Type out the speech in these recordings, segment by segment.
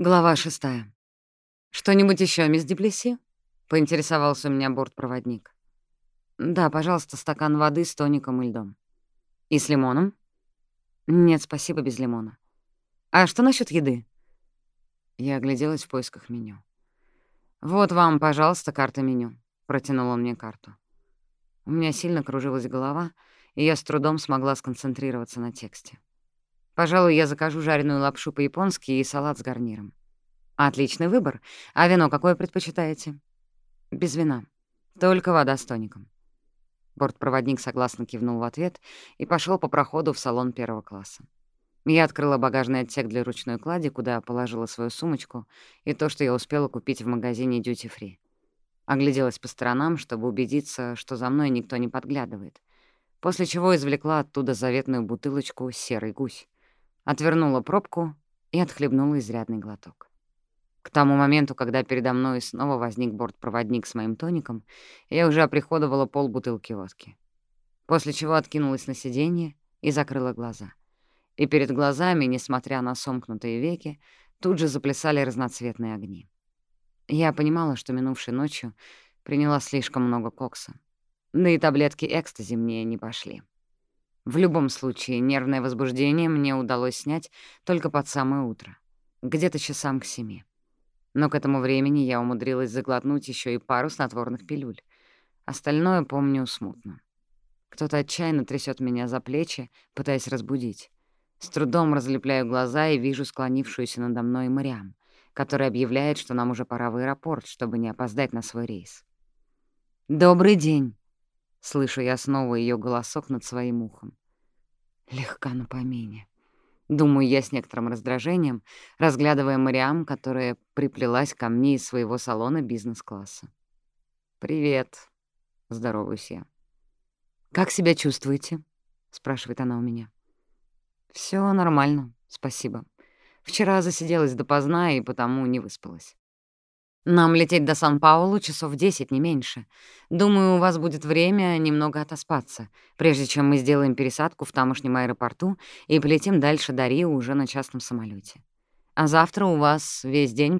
Глава шестая. «Что-нибудь еще, мисс Деплеси?» — поинтересовался у меня бортпроводник. «Да, пожалуйста, стакан воды с тоником и льдом». «И с лимоном?» «Нет, спасибо, без лимона». «А что насчет еды?» Я огляделась в поисках меню. «Вот вам, пожалуйста, карта меню», — протянул он мне карту. У меня сильно кружилась голова, и я с трудом смогла сконцентрироваться на тексте. Пожалуй, я закажу жареную лапшу по-японски и салат с гарниром. Отличный выбор. А вино какое предпочитаете? Без вина. Только вода с тоником. Бортпроводник согласно кивнул в ответ и пошел по проходу в салон первого класса. Я открыла багажный отсек для ручной клади, куда положила свою сумочку и то, что я успела купить в магазине Duty Free. Огляделась по сторонам, чтобы убедиться, что за мной никто не подглядывает, после чего извлекла оттуда заветную бутылочку «Серый гусь» отвернула пробку и отхлебнула изрядный глоток. К тому моменту, когда передо мной снова возник бортпроводник с моим тоником, я уже оприходовала полбутылки водки. После чего откинулась на сиденье и закрыла глаза. И перед глазами, несмотря на сомкнутые веки, тут же заплясали разноцветные огни. Я понимала, что минувшей ночью приняла слишком много кокса. Да и таблетки экстази мне не пошли. В любом случае, нервное возбуждение мне удалось снять только под самое утро, где-то часам к семи. Но к этому времени я умудрилась заглотнуть еще и пару снотворных пилюль. Остальное помню смутно. Кто-то отчаянно трясет меня за плечи, пытаясь разбудить. С трудом разлепляю глаза и вижу склонившуюся надо мной Мариам, которая объявляет, что нам уже пора в аэропорт, чтобы не опоздать на свой рейс. «Добрый день!» Слышу я снова ее голосок над своим ухом. Легка на помине. Думаю я с некоторым раздражением, разглядывая Мариам, которая приплелась ко мне из своего салона бизнес-класса. «Привет», — здороваюсь я. «Как себя чувствуете?» — спрашивает она у меня. Все нормально, спасибо. Вчера засиделась допоздна и потому не выспалась. Нам лететь до Сан-Паулу часов десять, не меньше. Думаю, у вас будет время немного отоспаться, прежде чем мы сделаем пересадку в тамошнем аэропорту и полетим дальше до Рио уже на частном самолете. А завтра у вас весь день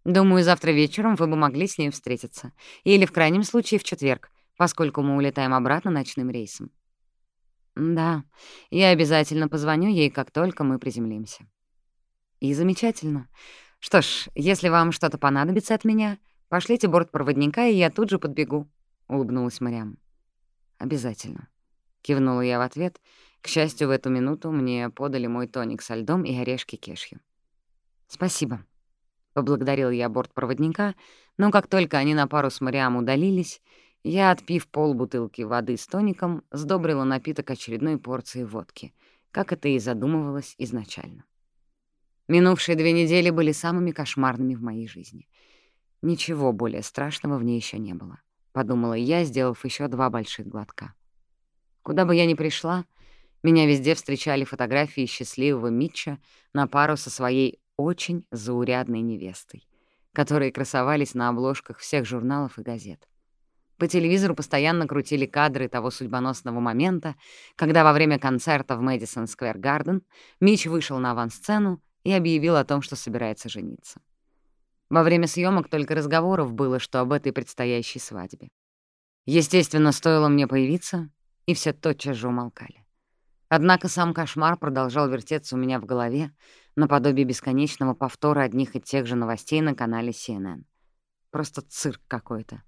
плотно занят съемками. Знаю. Думаю, сумею привести себя в порядок к завтрашнему дню. Твердо обещаю я ей. Кстати, вы уже связывались со своей сестрой? М -м, пока еще нет. Думаю, завтра вечером вы бы могли с ней встретиться. Или, в крайнем случае, в четверг, поскольку мы улетаем обратно ночным рейсом. Да, я обязательно позвоню ей, как только мы приземлимся. И замечательно. Что ж, если вам что-то понадобится от меня, пошлите бортпроводника, и я тут же подбегу, — улыбнулась Мариам. Обязательно. Кивнула я в ответ. К счастью, в эту минуту мне подали мой тоник со льдом и орешки кешью. Спасибо. Поблагодарил я бортпроводника, но как только они на пару с Мариам удалились, я, отпив полбутылки воды с тоником, сдобрила напиток очередной порцией водки, как это и задумывалось изначально. Минувшие две недели были самыми кошмарными в моей жизни. Ничего более страшного в ней еще не было, — подумала я, сделав еще два больших глотка. Куда бы я ни пришла, меня везде встречали фотографии счастливого Митча на пару со своей очень заурядной невестой, которые красовались на обложках всех журналов и газет. По телевизору постоянно крутили кадры того судьбоносного момента, когда во время концерта в Мэдисон Сквер Гарден Мич вышел на авансцену и объявил о том, что собирается жениться. Во время съемок только разговоров было, что об этой предстоящей свадьбе. Естественно, стоило мне появиться, и все тотчас же умолкали. Однако сам кошмар продолжал вертеться у меня в голове, наподобие бесконечного повтора одних и тех же новостей на канале CNN. Просто цирк какой-то.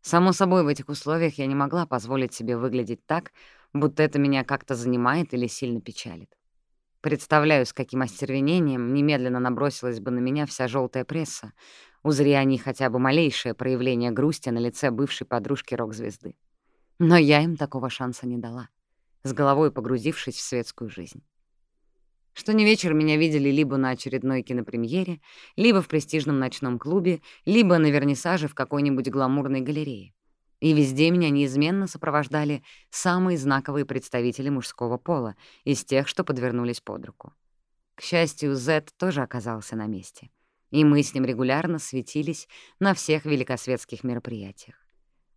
Само собой, в этих условиях я не могла позволить себе выглядеть так, будто это меня как-то занимает или сильно печалит. Представляю, с каким остервенением немедленно набросилась бы на меня вся желтая пресса, узри они хотя бы малейшее проявление грусти на лице бывшей подружки рок-звезды. Но я им такого шанса не дала с головой погрузившись в светскую жизнь. Что ни вечер меня видели либо на очередной кинопремьере, либо в престижном ночном клубе, либо на вернисаже в какой-нибудь гламурной галерее. И везде меня неизменно сопровождали самые знаковые представители мужского пола из тех, что подвернулись под руку. К счастью, Зет тоже оказался на месте, и мы с ним регулярно светились на всех великосветских мероприятиях.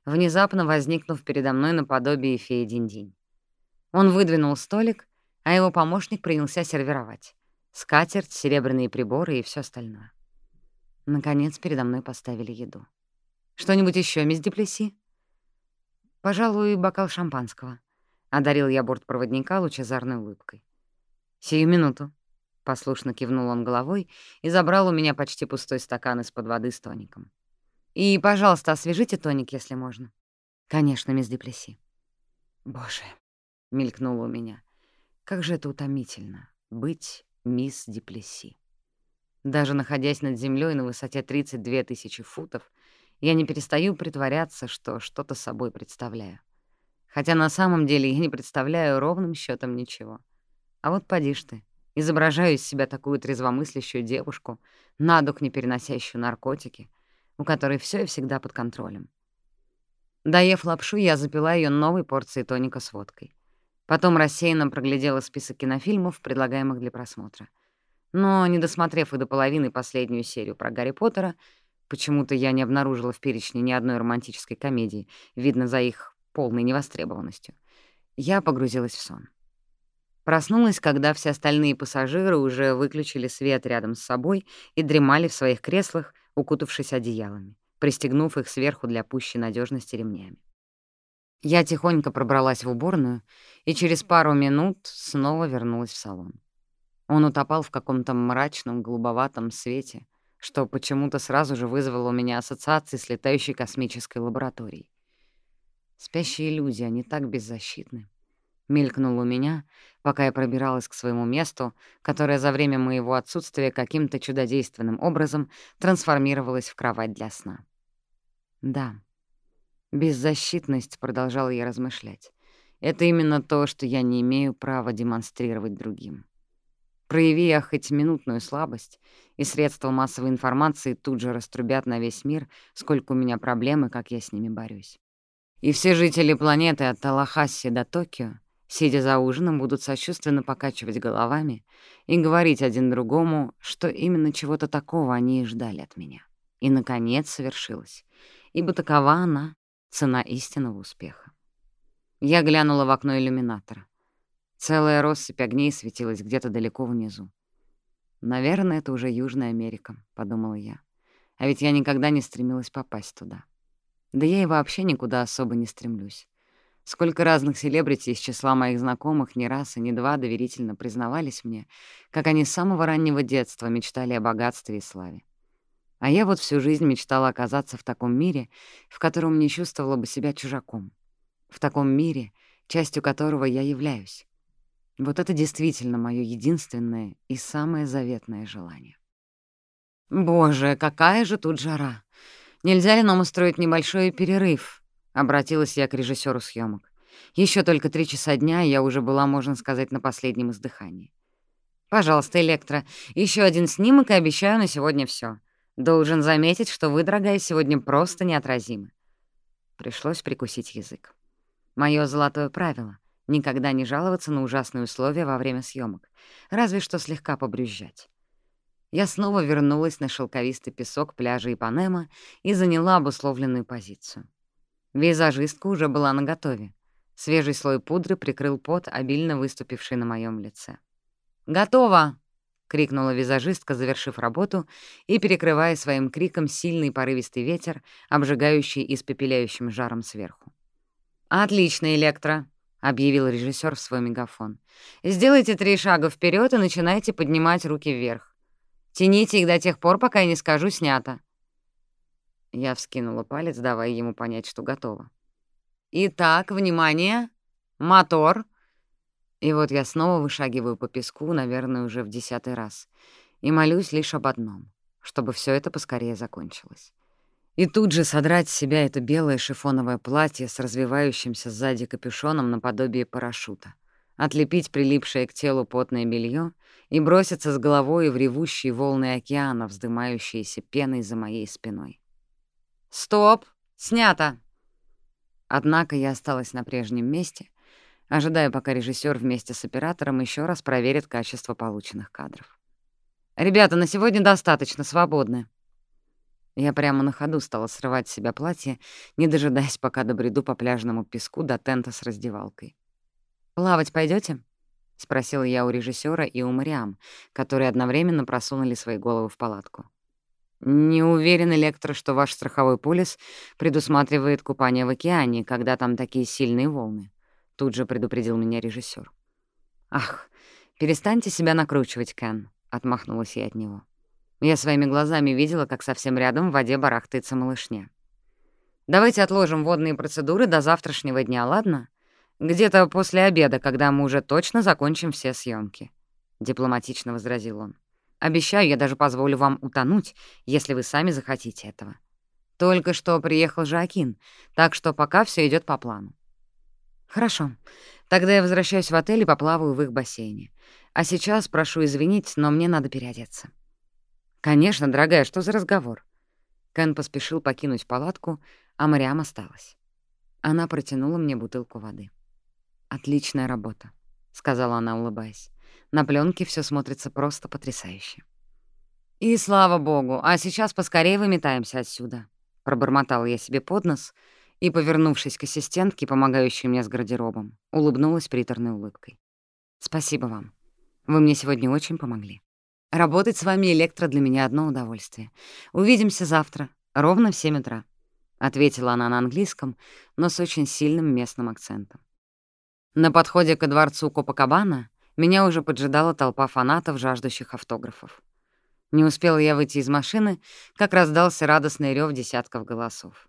По городу даже поползли слухи, подкрепленные многочисленными публикациями в колонках Великосветской хроники, что мы с ним уже почти официально пара. Все это делалось мной вполне осознательно и специально, потому что никто и никогда не должен был увидеть меня плачущей. «Никто», — снова повторил я вслух с вызовом в голосе и осушила свой стакан до дна. «Вот ваш лапша и салат, мисс Диплеси», — сообщил мне бортпроводник, внезапно возникнув передо мной наподобие феи Динь-Динь. Он выдвинул столик, а его помощник принялся сервировать. Скатерть, серебряные приборы и все остальное. Наконец передо мной поставили еду. «Что-нибудь еще, мисс Диплеси?» «Пожалуй, бокал шампанского», — одарил я бортпроводника лучезарной улыбкой. «Сию минуту», — послушно кивнул он головой и забрал у меня почти пустой стакан из-под воды с тоником. «И, пожалуйста, освежите тоник, если можно». «Конечно, мисс Деплеси». «Боже», — мелькнуло у меня, — «как же это утомительно — быть мисс Деплеси». Даже находясь над землей на высоте 32 тысячи футов, я не перестаю притворяться, что что-то собой представляю. Хотя на самом деле я не представляю ровным счетом ничего. А вот поди ж ты, изображаю из себя такую трезвомыслящую девушку, надух не переносящую наркотики, у которой все и всегда под контролем. Доев лапшу, я запила ее новой порцией тоника с водкой. Потом рассеянно проглядела список кинофильмов, предлагаемых для просмотра — но, не досмотрев и до половины последнюю серию про Гарри Поттера, почему-то я не обнаружила в перечне ни одной романтической комедии, видно за их полной невостребованностью, я погрузилась в сон. Проснулась, когда все остальные пассажиры уже выключили свет рядом с собой и дремали в своих креслах, укутавшись одеялами, пристегнув их сверху для пущей надежности ремнями. Я тихонько пробралась в уборную и через пару минут снова вернулась в салон. Он утопал в каком-то мрачном голубоватом свете, что почему-то сразу же вызвало у меня ассоциации с летающей космической лабораторией. Спящие люди, они так беззащитны. Мелькнуло у меня, пока я пробиралась к своему месту, которое за время моего отсутствия каким-то чудодейственным образом трансформировалось в кровать для сна. Да, беззащитность, продолжала я размышлять, это именно то, что я не имею права демонстрировать другим. Прояви я хоть минутную слабость, и средства массовой информации тут же раструбят на весь мир, сколько у меня проблем и как я с ними борюсь. И все жители планеты от Талахасси до Токио, сидя за ужином, будут сочувственно покачивать головами и говорить один другому, что именно чего-то такого они и ждали от меня. И, наконец, совершилось, ибо такова она, цена истинного успеха. Я глянула в окно иллюминатора. Целая россыпь огней светилась где-то далеко внизу. «Наверное, это уже Южная Америка», — подумала я. А ведь я никогда не стремилась попасть туда. Да я и вообще никуда особо не стремлюсь. Сколько разных селебрити из числа моих знакомых ни раз и ни два доверительно признавались мне, как они с самого раннего детства мечтали о богатстве и славе. А я вот всю жизнь мечтала оказаться в таком мире, в котором не чувствовала бы себя чужаком. В таком мире, частью которого я являюсь. Вот это действительно мое единственное и самое заветное желание. «Боже, какая же тут жара! Нельзя ли нам устроить небольшой перерыв?» — обратилась я к режиссеру съемок. Еще только три часа дня, и я уже была, можно сказать, на последнем издыхании. «Пожалуйста, Электро, еще один снимок, и обещаю на сегодня все. Должен заметить, что вы, дорогая, сегодня просто неотразимы». Пришлось прикусить язык. Мое золотое правило — Никогда не жаловаться на ужасные условия во время съемок, разве что слегка побрюзжать. Я снова вернулась на шелковистый песок пляжа Ипанема и заняла обусловленную позицию. Визажистка уже была наготове. Свежий слой пудры прикрыл пот, обильно выступивший на моем лице. «Готово!» — крикнула визажистка, завершив работу и перекрывая своим криком сильный порывистый ветер, обжигающий испепеляющим жаром сверху. «Отлично, Электро!» — объявил режиссер в свой мегафон. «Сделайте три шага вперед и начинайте поднимать руки вверх. Тяните их до тех пор, пока я не скажу «снято». Я вскинула палец, давая ему понять, что готово. «Итак, внимание! Мотор!» И вот я снова вышагиваю по песку, наверное, уже в десятый раз, и молюсь лишь об одном — чтобы все это поскорее закончилось. и тут же содрать с себя это белое шифоновое платье с развивающимся сзади капюшоном наподобие парашюта, отлепить прилипшее к телу потное белье и броситься с головой в ревущие волны океана, вздымающиеся пеной за моей спиной. «Стоп! Снято!» Однако я осталась на прежнем месте, ожидая, пока режиссер вместе с оператором еще раз проверит качество полученных кадров. «Ребята, на сегодня достаточно, свободны», я прямо на ходу стала срывать с себя платье, не дожидаясь, пока добреду по пляжному песку до тента с раздевалкой. «Плавать пойдете? спросила я у режиссера и у Мариам, которые одновременно просунули свои головы в палатку. «Не уверен, Электро, что ваш страховой полис предусматривает купание в океане, когда там такие сильные волны», — тут же предупредил меня режиссер. «Ах, перестаньте себя накручивать, Кен», — отмахнулась я от него. Я своими глазами видела, как совсем рядом в воде барахтается малышня. «Давайте отложим водные процедуры до завтрашнего дня, ладно? Где-то после обеда, когда мы уже точно закончим все съемки, дипломатично возразил он. «Обещаю, я даже позволю вам утонуть, если вы сами захотите этого. Только что приехал Жоакин, так что пока все идет по плану». «Хорошо. Тогда я возвращаюсь в отель и поплаваю в их бассейне. А сейчас прошу извинить, но мне надо переодеться». «Конечно, дорогая, что за разговор?» Кен поспешил покинуть палатку, а Мариам осталась. Она протянула мне бутылку воды. «Отличная работа», — сказала она, улыбаясь. «На пленке все смотрится просто потрясающе». «И слава богу, а сейчас поскорее выметаемся отсюда», — пробормотала я себе под нос и, повернувшись к ассистентке, помогающей мне с гардеробом, улыбнулась приторной улыбкой. «Спасибо вам. Вы мне сегодня очень помогли». Работать с вами, Электро, для меня одно удовольствие. Увидимся завтра, ровно в 7 утра», — ответила она на английском, но с очень сильным местным акцентом. На подходе ко дворцу Копакабана меня уже поджидала толпа фанатов, жаждущих автографов. Не успела я выйти из машины, как раздался радостный рев десятков голосов.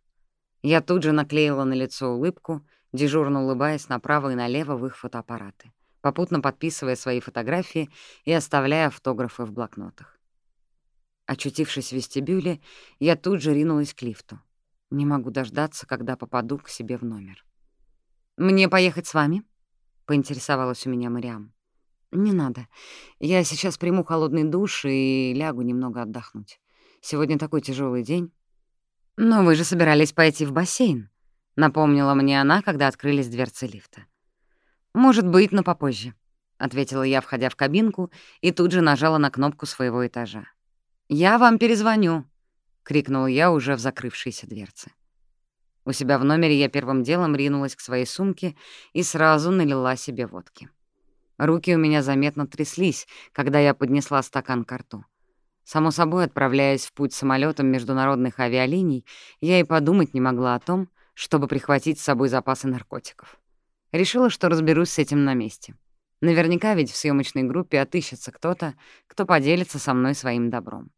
Я тут же наклеила на лицо улыбку, дежурно улыбаясь направо и налево в их фотоаппараты попутно подписывая свои фотографии и оставляя автографы в блокнотах. Очутившись в вестибюле, я тут же ринулась к лифту. Не могу дождаться, когда попаду к себе в номер. «Мне поехать с вами?» — поинтересовалась у меня Мариам. «Не надо. Я сейчас приму холодный душ и лягу немного отдохнуть. Сегодня такой тяжелый день». «Но вы же собирались пойти в бассейн», — напомнила мне она, когда открылись дверцы лифта. «Может быть, но попозже», — ответила я, входя в кабинку, и тут же нажала на кнопку своего этажа. «Я вам перезвоню», — крикнула я уже в закрывшиеся дверцы. У себя в номере я первым делом ринулась к своей сумке и сразу налила себе водки. Руки у меня заметно тряслись, когда я поднесла стакан к рту. Само собой, отправляясь в путь самолетом международных авиалиний, я и подумать не могла о том, чтобы прихватить с собой запасы наркотиков. Решила, что разберусь с этим на месте. Наверняка ведь в съемочной группе отыщется кто-то, кто поделится со мной своим добром.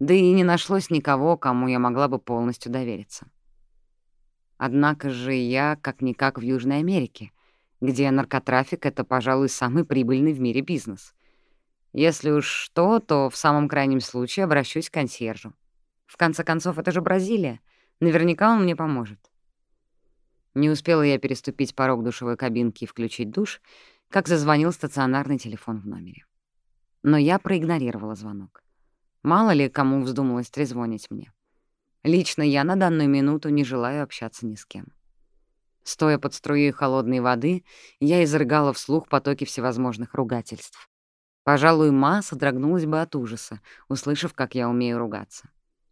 Однако, как назло, команда подобралась образцовая. Все как один чистенькие, судя по имеющейся у меня информации. Да и не нашлось никого, кому я могла бы полностью довериться. Однако же я как-никак в Южной Америке, где наркотрафик — это, пожалуй, самый прибыльный в мире бизнес. Если уж что, то в самом крайнем случае обращусь к консьержу. В конце концов, это же Бразилия. Наверняка он мне поможет. Не успела я переступить порог душевой кабинки и включить душ, как зазвонил стационарный телефон в номере. Но я проигнорировала звонок. Мало ли кому вздумалось трезвонить мне. Лично я на данную минуту не желаю общаться ни с кем. Стоя под струей холодной воды, я изрыгала вслух потоки всевозможных ругательств. Пожалуй, Ма содрогнулась бы от ужаса, услышав, как я умею ругаться.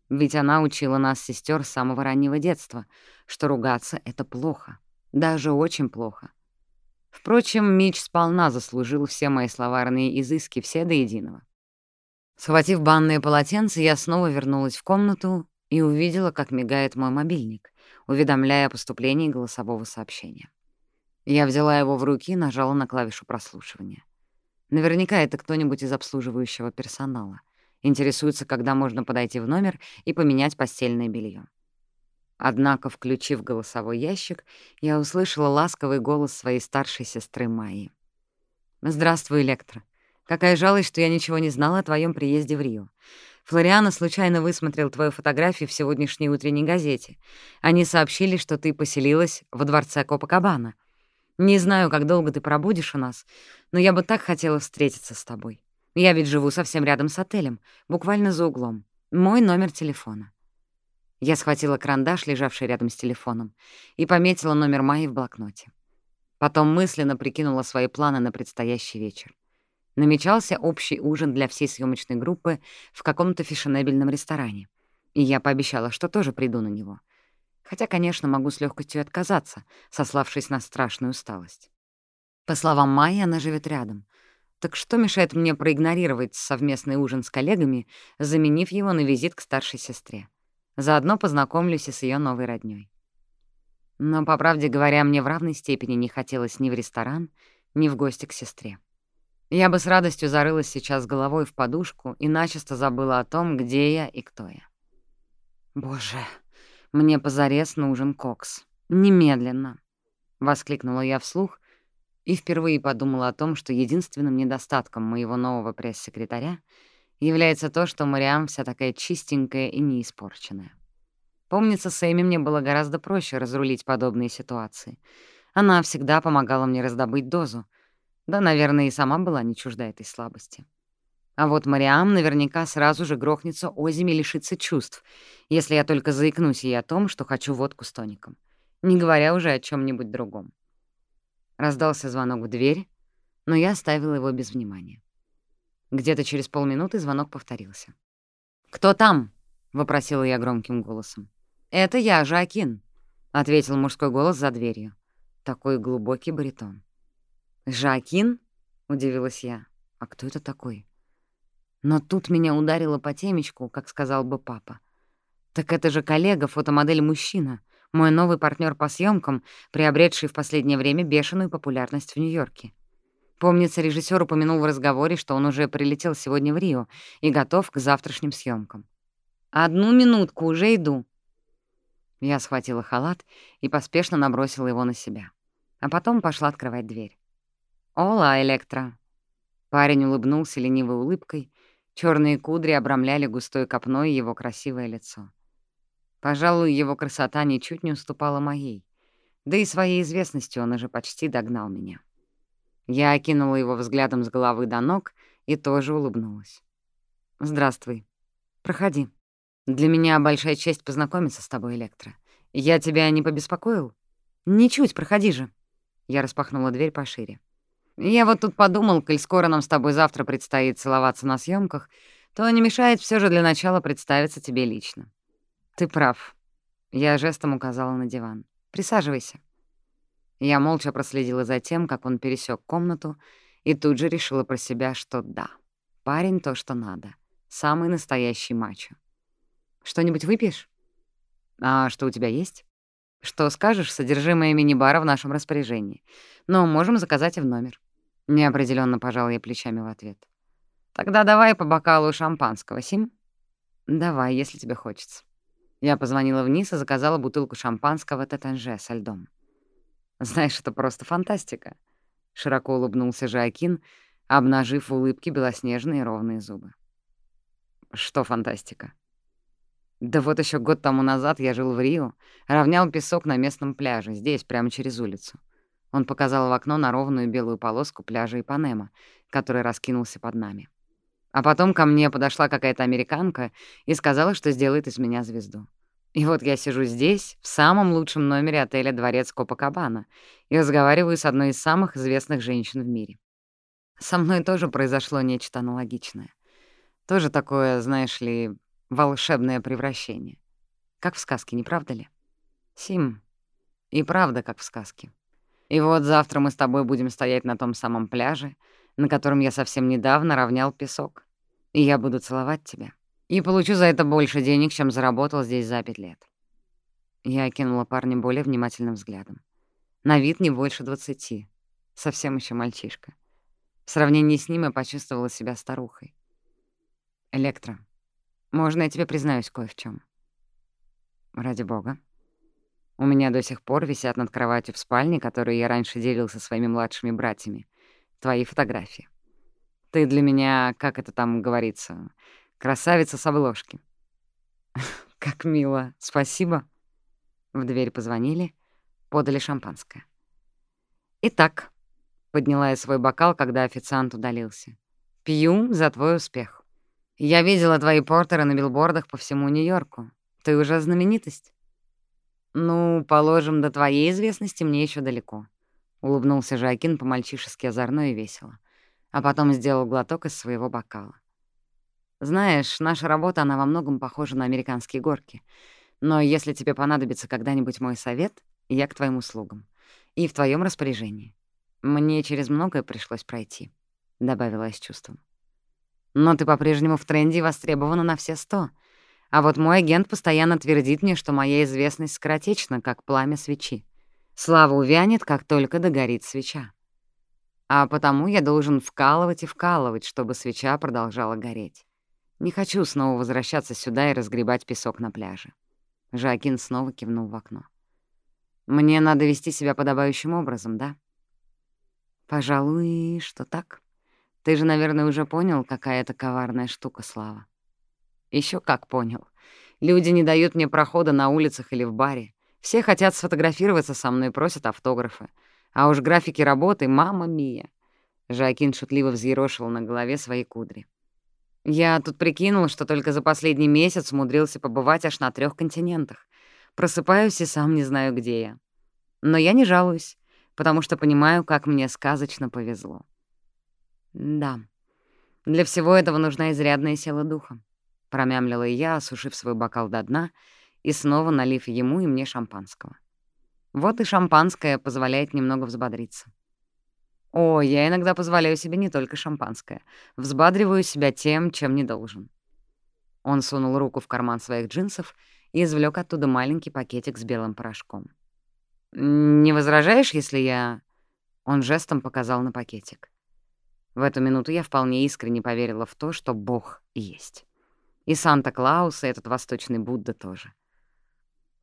Ведь она учила нас, сестер, с самого раннего детства, что ругаться — это плохо, даже очень плохо. Впрочем, Мич сполна заслужил все мои словарные изыски, все до единого. Схватив банное полотенце, я снова вернулась в комнату и увидела, как мигает мой мобильник, уведомляя о поступлении голосового сообщения. Я взяла его в руки и нажала на клавишу прослушивания. Наверняка это кто-нибудь из обслуживающего персонала. Интересуется, когда можно подойти в номер и поменять постельное белье. Однако, включив голосовой ящик, я услышала ласковый голос своей старшей сестры Майи. Здравствуй, Электро. какая жалость, что я ничего не знала о твоем приезде в Рио. Флориана случайно высмотрел твою фотографию в сегодняшней утренней газете. Они сообщили, что ты поселилась во дворце Копакабана. Не знаю, как долго ты пробудешь у нас, но я бы так хотела встретиться с тобой. Я ведь живу совсем рядом с отелем, буквально за углом. Мой номер телефона. Я схватила карандаш, лежавший рядом с телефоном, и пометила номер Майи в блокноте. Потом мысленно прикинула свои планы на предстоящий вечер. Намечался общий ужин для всей съемочной группы в каком-то фешенебельном ресторане, и я пообещала, что тоже приду на него. Хотя, конечно, могу с легкостью отказаться, сославшись на страшную усталость. По словам Майи, она живет рядом. Так что мешает мне проигнорировать совместный ужин с коллегами, заменив его на визит к старшей сестре? Заодно познакомлюсь и с ее новой роднёй. Но, по правде говоря, мне в равной степени не хотелось ни в ресторан, ни в гости к сестре. Я бы с радостью зарылась сейчас головой в подушку и начисто забыла о том, где я и кто я. «Боже, мне позарез нужен кокс. Немедленно!» — воскликнула я вслух и впервые подумала о том, что единственным недостатком моего нового пресс-секретаря — является то, что Мариам вся такая чистенькая и неиспорченная. Помнится, с Эми мне было гораздо проще разрулить подобные ситуации. Она всегда помогала мне раздобыть дозу. Да, наверное, и сама была не чужда этой слабости. А вот Мариам наверняка сразу же грохнется озими и лишится чувств, если я только заикнусь ей о том, что хочу водку с тоником, не говоря уже о чем нибудь другом. Раздался звонок в дверь, но я оставила его без внимания. Где-то через полминуты звонок повторился. «Кто там?» — вопросила я громким голосом. «Это я, Жакин», — ответил мужской голос за дверью. Такой глубокий баритон. «Жакин?» — удивилась я. «А кто это такой?» Но тут меня ударило по темечку, как сказал бы папа. «Так это же коллега, фотомодель-мужчина, мой новый партнер по съемкам, приобретший в последнее время бешеную популярность в Нью-Йорке. Помнится, режиссер упомянул в разговоре, что он уже прилетел сегодня в Рио и готов к завтрашним съемкам. «Одну минутку, уже иду». Я схватила халат и поспешно набросила его на себя. А потом пошла открывать дверь. «Ола, Электро!» Парень улыбнулся ленивой улыбкой, черные кудри обрамляли густой копной его красивое лицо. Пожалуй, его красота ничуть не уступала моей, да и своей известностью он уже почти догнал меня. Я окинула его взглядом с головы до ног и тоже улыбнулась. «Здравствуй. Проходи. Для меня большая честь познакомиться с тобой, Электро. Я тебя не побеспокоил? Ничуть, проходи же». Я распахнула дверь пошире. «Я вот тут подумал, коль скоро нам с тобой завтра предстоит целоваться на съемках, то не мешает все же для начала представиться тебе лично». «Ты прав». Я жестом указала на диван. «Присаживайся». Я молча проследила за тем, как он пересек комнату, и тут же решила про себя, что да, парень то, что надо. Самый настоящий мачо. «Что-нибудь выпьешь?» «А что у тебя есть?» «Что скажешь, содержимое мини-бара в нашем распоряжении. Но можем заказать и в номер». Неопределенно пожал я плечами в ответ. «Тогда давай по бокалу шампанского, Сим?» «Давай, если тебе хочется». Я позвонила вниз и заказала бутылку шампанского Татанже со льдом. Знаешь, это просто фантастика. Широко улыбнулся Жакин, обнажив в улыбке белоснежные ровные зубы. Что фантастика? Да вот еще год тому назад я жил в Рио, равнял песок на местном пляже, здесь, прямо через улицу. Он показал в окно на ровную белую полоску пляжа Ипанема, который раскинулся под нами. А потом ко мне подошла какая-то американка и сказала, что сделает из меня звезду. И вот я сижу здесь, в самом лучшем номере отеля «Дворец Копакабана», и разговариваю с одной из самых известных женщин в мире. Со мной тоже произошло нечто аналогичное. Тоже такое, знаешь ли, волшебное превращение. Как в сказке, не правда ли? Сим, и правда, как в сказке. И вот завтра мы с тобой будем стоять на том самом пляже, на котором я совсем недавно равнял песок, и я буду целовать тебя. И получу за это больше денег, чем заработал здесь за пять лет. Я окинула парня более внимательным взглядом. На вид не больше двадцати. Совсем еще мальчишка. В сравнении с ним я почувствовала себя старухой. «Электро, можно я тебе признаюсь кое в чем? «Ради бога. У меня до сих пор висят над кроватью в спальне, которую я раньше делил со своими младшими братьями, твои фотографии. Ты для меня, как это там говорится, красавица с обложки. Как мило, спасибо. В дверь позвонили, подали шампанское. Итак, подняла я свой бокал, когда официант удалился. Пью за твой успех. Я видела твои портеры на билбордах по всему Нью-Йорку. Ты уже знаменитость. Ну, положим, до твоей известности мне еще далеко. Улыбнулся Жакин по-мальчишески озорно и весело. А потом сделал глоток из своего бокала. Знаешь, наша работа, она во многом похожа на американские горки. Но если тебе понадобится когда-нибудь мой совет, я к твоим услугам. И в твоем распоряжении. Мне через многое пришлось пройти, — добавила я с чувством. Но ты по-прежнему в тренде и востребована на все сто. А вот мой агент постоянно твердит мне, что моя известность скоротечна, как пламя свечи. Слава увянет, как только догорит свеча. А потому я должен вкалывать и вкалывать, чтобы свеча продолжала гореть. Не хочу снова возвращаться сюда и разгребать песок на пляже. Жакин снова кивнул в окно. «Мне надо вести себя подобающим образом, да?» «Пожалуй, что так. Ты же, наверное, уже понял, какая это коварная штука, Слава». Еще как понял. Люди не дают мне прохода на улицах или в баре. Все хотят сфотографироваться со мной, просят автографы. А уж графики работы — мама мия. Жакин шутливо взъерошил на голове свои кудри. Я тут прикинул, что только за последний месяц умудрился побывать аж на трех континентах. Просыпаюсь и сам не знаю, где я. Но я не жалуюсь, потому что понимаю, как мне сказочно повезло. Да, для всего этого нужна изрядная сила духа. Промямлила я, осушив свой бокал до дна и снова налив ему и мне шампанского. Вот и шампанское позволяет немного взбодриться. О, я иногда позволяю себе не только шампанское. Взбадриваю себя тем, чем не должен. Он сунул руку в карман своих джинсов и извлек оттуда маленький пакетик с белым порошком. «Не возражаешь, если я...» Он жестом показал на пакетик. В эту минуту я вполне искренне поверила в то, что Бог есть. И Санта-Клаус, и этот восточный Будда тоже.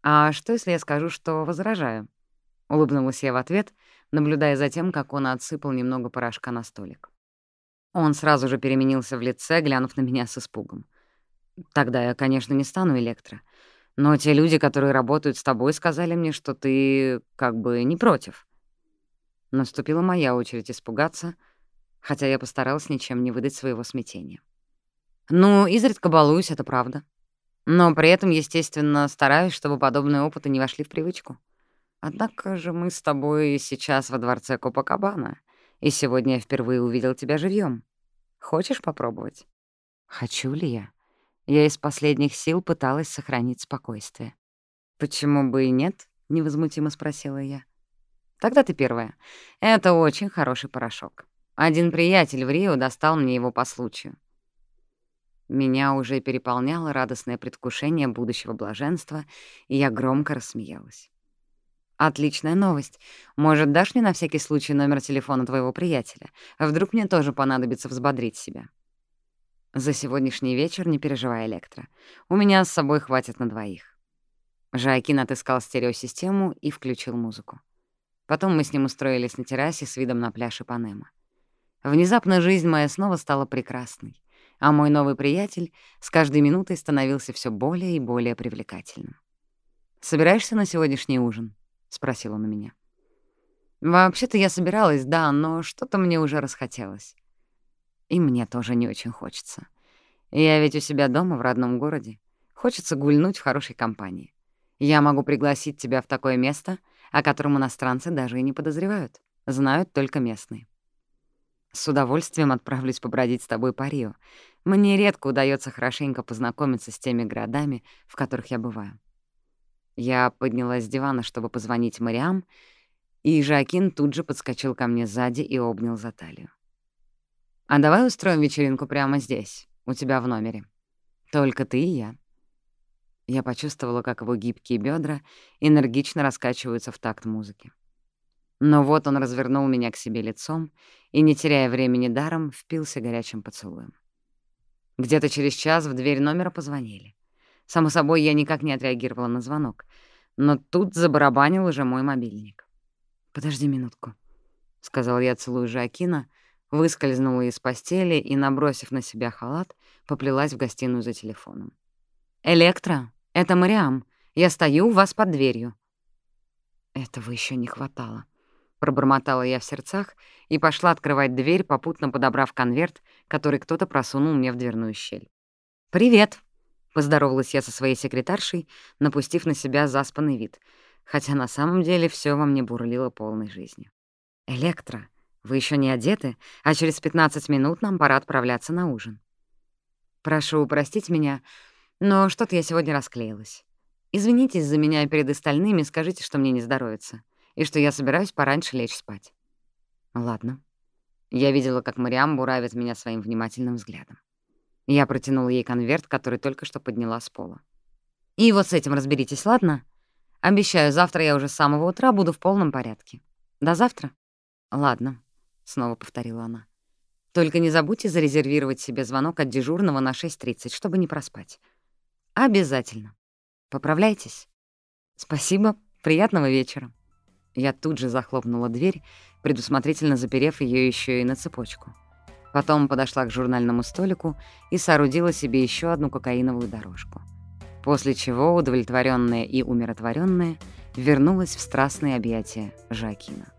«А что, если я скажу, что возражаю?» Улыбнулась я в ответ — наблюдая за тем, как он отсыпал немного порошка на столик. Он сразу же переменился в лице, глянув на меня с испугом. «Тогда я, конечно, не стану электро. Но те люди, которые работают с тобой, сказали мне, что ты как бы не против». Наступила моя очередь испугаться, хотя я постаралась ничем не выдать своего смятения. «Ну, изредка балуюсь, это правда. Но при этом, естественно, стараюсь, чтобы подобные опыты не вошли в привычку». Однако же мы с тобой сейчас во дворце Копакабана, и сегодня я впервые увидел тебя живьем. Хочешь попробовать? Хочу ли я? Я из последних сил пыталась сохранить спокойствие. «Почему бы и нет?» — невозмутимо спросила я. «Тогда ты первая. Это очень хороший порошок. Один приятель в Рио достал мне его по случаю. Меня уже переполняло радостное предвкушение будущего блаженства, и я громко рассмеялась. «Отличная новость. Может, дашь мне на всякий случай номер телефона твоего приятеля? Вдруг мне тоже понадобится взбодрить себя?» «За сегодняшний вечер не переживай, Электро. У меня с собой хватит на двоих». Жайкин отыскал стереосистему и включил музыку. Потом мы с ним устроились на террасе с видом на пляж Ипанема. Внезапно жизнь моя снова стала прекрасной, а мой новый приятель с каждой минутой становился все более и более привлекательным. «Собираешься на сегодняшний ужин?» спросил он у меня. «Вообще-то я собиралась, да, но что-то мне уже расхотелось. И мне тоже не очень хочется. Я ведь у себя дома в родном городе. Хочется гульнуть в хорошей компании. Я могу пригласить тебя в такое место, о котором иностранцы даже и не подозревают. Знают только местные. С удовольствием отправлюсь побродить с тобой по Рио. Мне редко удается хорошенько познакомиться с теми городами, в которых я бываю. Я поднялась с дивана, чтобы позвонить Мариам, и Жакин тут же подскочил ко мне сзади и обнял за талию. «А давай устроим вечеринку прямо здесь, у тебя в номере. Только ты и я». Я почувствовала, как его гибкие бедра энергично раскачиваются в такт музыки. Но вот он развернул меня к себе лицом и, не теряя времени даром, впился горячим поцелуем. Где-то через час в дверь номера позвонили. Само собой, я никак не отреагировала на звонок. Но тут забарабанил уже мой мобильник. «Подожди минутку», — сказал я, целую Жакина, выскользнула из постели и, набросив на себя халат, поплелась в гостиную за телефоном. «Электро, это Мариам. Я стою у вас под дверью». Этого еще не хватало. Пробормотала я в сердцах и пошла открывать дверь, попутно подобрав конверт, который кто-то просунул мне в дверную щель. «Привет!» — поздоровалась я со своей секретаршей, напустив на себя заспанный вид, хотя на самом деле все во мне бурлило полной жизнью. «Электро, вы еще не одеты, а через 15 минут нам пора отправляться на ужин. Прошу простить меня, но что-то я сегодня расклеилась. Извинитесь за меня перед остальными, скажите, что мне не здоровится и что я собираюсь пораньше лечь спать. Ладно. Я видела, как Мариам буравит меня своим внимательным взглядом. Я протянула ей конверт, который только что подняла с пола. «И вот с этим разберитесь, ладно? Обещаю, завтра я уже с самого утра буду в полном порядке. До завтра?» «Ладно», — снова повторила она. «Только не забудьте зарезервировать себе звонок от дежурного на 6.30, чтобы не проспать. Обязательно. Поправляйтесь. Спасибо, приятного вечера». Я тут же захлопнула дверь, предусмотрительно заперев ее еще и на цепочку. Потом подошла к журнальному столику и соорудила себе еще одну кокаиновую дорожку. После чего, удовлетворенная